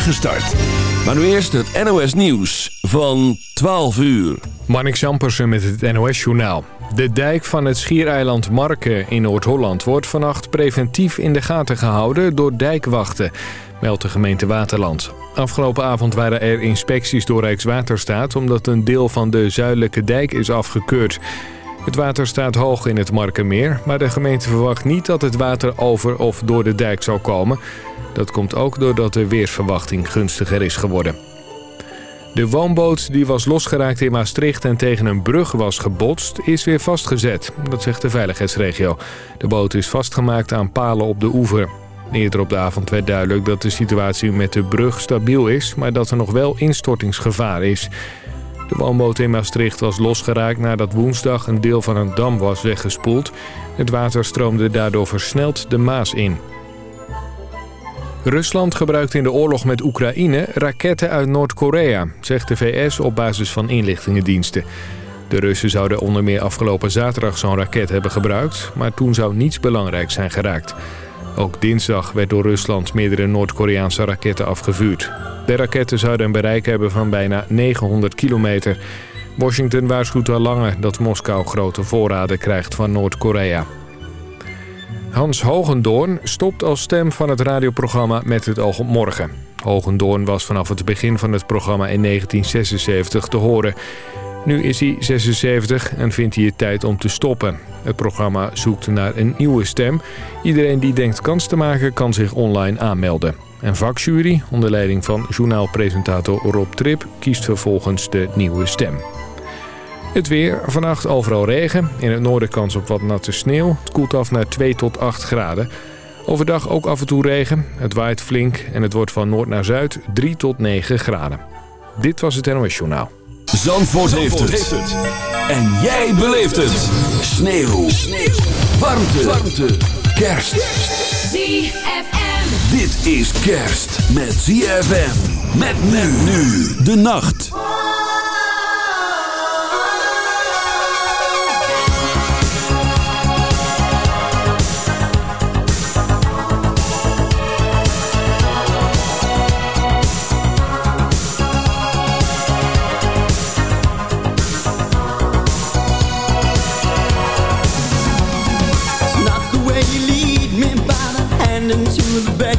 start. Maar nu eerst het NOS Nieuws van 12 uur. Marnik Jampersen met het NOS-journaal. De dijk van het schiereiland Marken in Noord-Holland wordt vannacht preventief in de gaten gehouden door dijkwachten, meldt de gemeente Waterland. Afgelopen avond waren er inspecties door Rijkswaterstaat omdat een deel van de zuidelijke dijk is afgekeurd. Het water staat hoog in het Markenmeer, maar de gemeente verwacht niet dat het water over of door de dijk zal komen. Dat komt ook doordat de weersverwachting gunstiger is geworden. De woonboot die was losgeraakt in Maastricht en tegen een brug was gebotst, is weer vastgezet. Dat zegt de veiligheidsregio. De boot is vastgemaakt aan palen op de oever. Eerder op de avond werd duidelijk dat de situatie met de brug stabiel is... maar dat er nog wel instortingsgevaar is. De woonboot in Maastricht was losgeraakt nadat woensdag een deel van een dam was weggespoeld. Het water stroomde daardoor versneld de Maas in. Rusland gebruikt in de oorlog met Oekraïne raketten uit Noord-Korea, zegt de VS op basis van inlichtingendiensten. De Russen zouden onder meer afgelopen zaterdag zo'n raket hebben gebruikt, maar toen zou niets belangrijks zijn geraakt. Ook dinsdag werd door Rusland meerdere Noord-Koreaanse raketten afgevuurd. De raketten zouden een bereik hebben van bijna 900 kilometer. Washington waarschuwt al langer dat Moskou grote voorraden krijgt van Noord-Korea. Hans Hogendoorn stopt als stem van het radioprogramma Met het oog op morgen. Hogendoorn was vanaf het begin van het programma in 1976 te horen. Nu is hij 76 en vindt hij het tijd om te stoppen. Het programma zoekt naar een nieuwe stem. Iedereen die denkt kans te maken kan zich online aanmelden. Een vakjury, onder leiding van journaalpresentator Rob Trip... kiest vervolgens de nieuwe stem. Het weer, vannacht overal regen. In het noorden kans op wat natte sneeuw. Het koelt af naar 2 tot 8 graden. Overdag ook af en toe regen. Het waait flink en het wordt van noord naar zuid 3 tot 9 graden. Dit was het NOS Journaal. Zandvoort, heeft, het. En jij beleeft het. Sneeuw. Sneeuw. Warmte. Warmte. Kerst. ZFM. Dit is kerst met ZFM. Met men nu de nacht.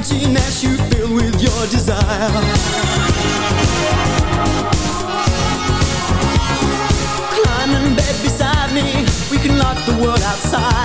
emptiness you fill with your desire. The world outside.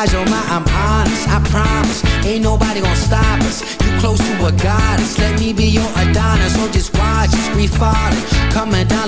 I'm honest, I promise. Ain't nobody gonna stop us. You close to a goddess. Let me be your Adonis, so just watch us. We falling, coming down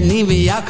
Nivea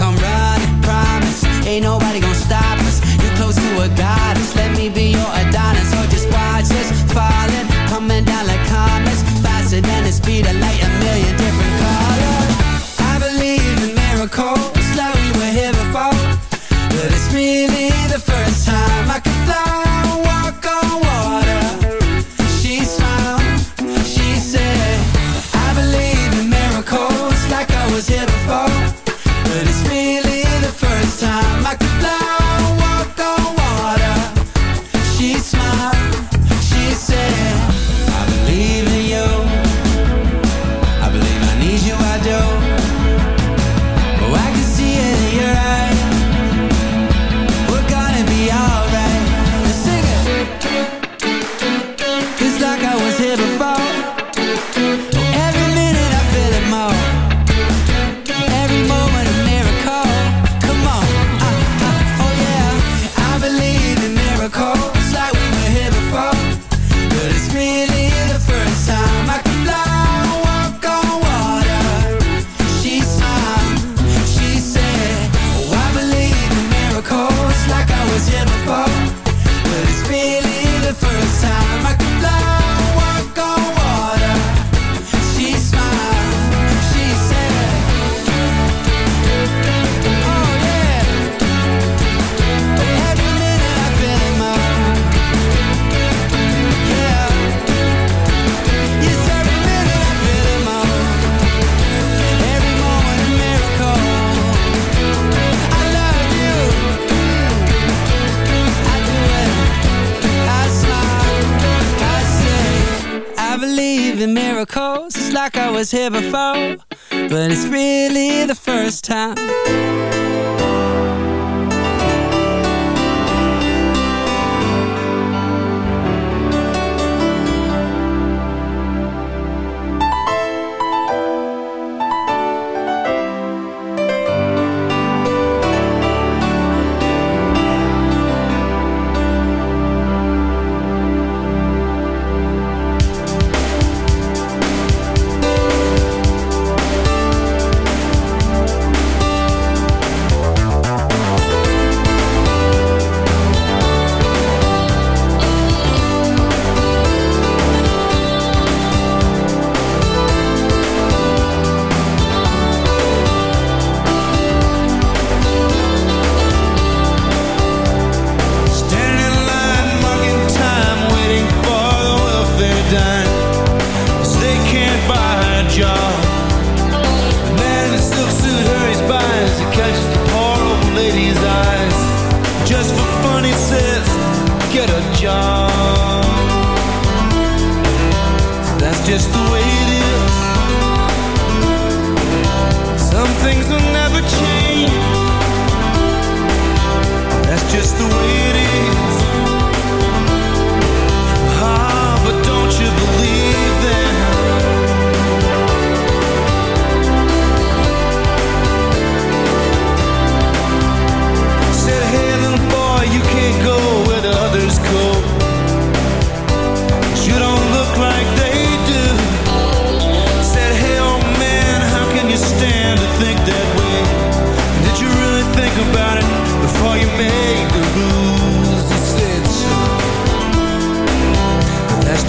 before, but it's really the first time.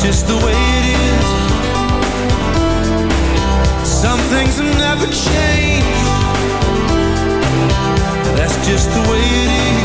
just the way it is. Some things have never changed. That's just the way it is.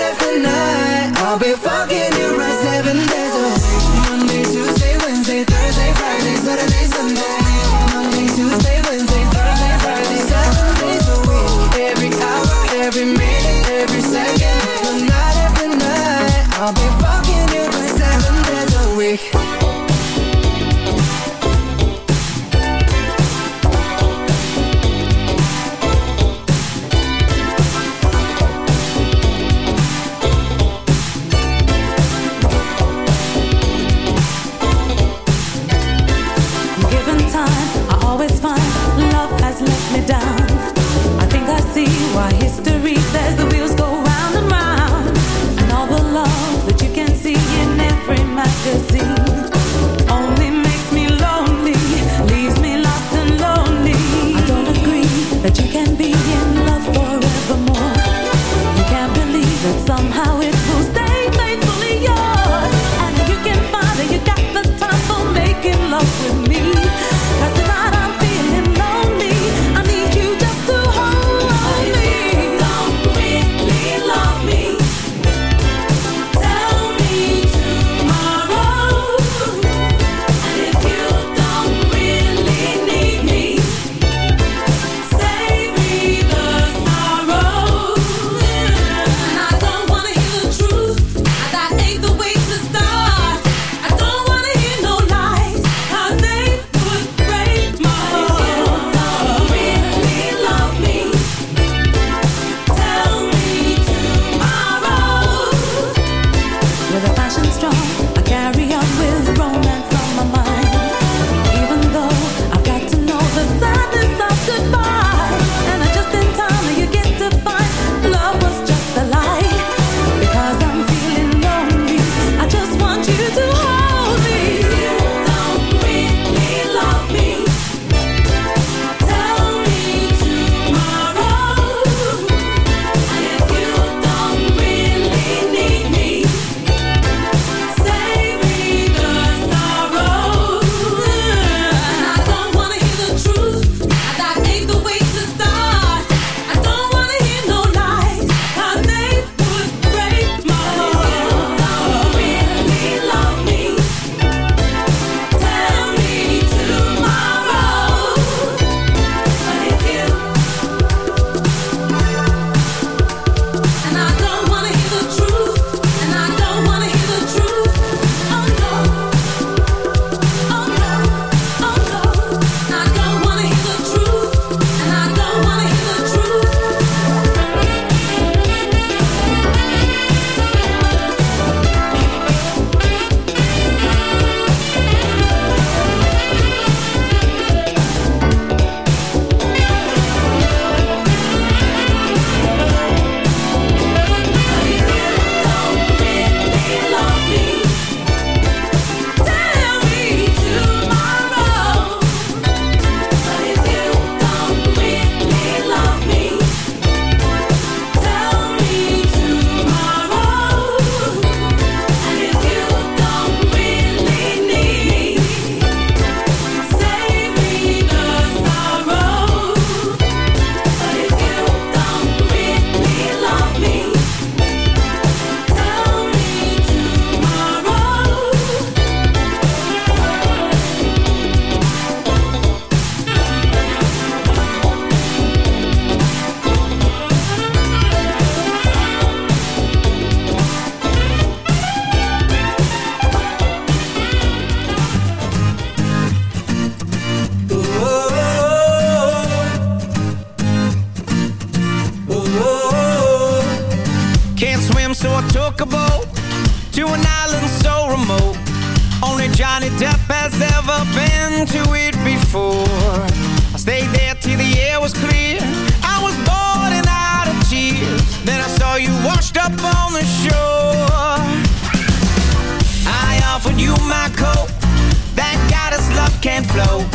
can't flow.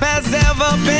Has ever been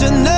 and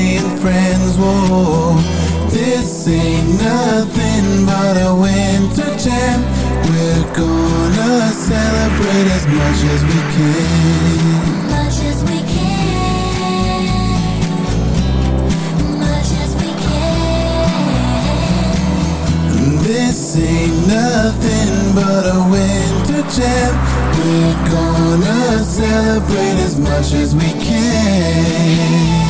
ain't friends, whoa. This ain't nothing but a winter jam. We're gonna celebrate as much as we can. Much as we can. Much as we can. This ain't nothing but a winter jam. We're gonna celebrate as much as we can.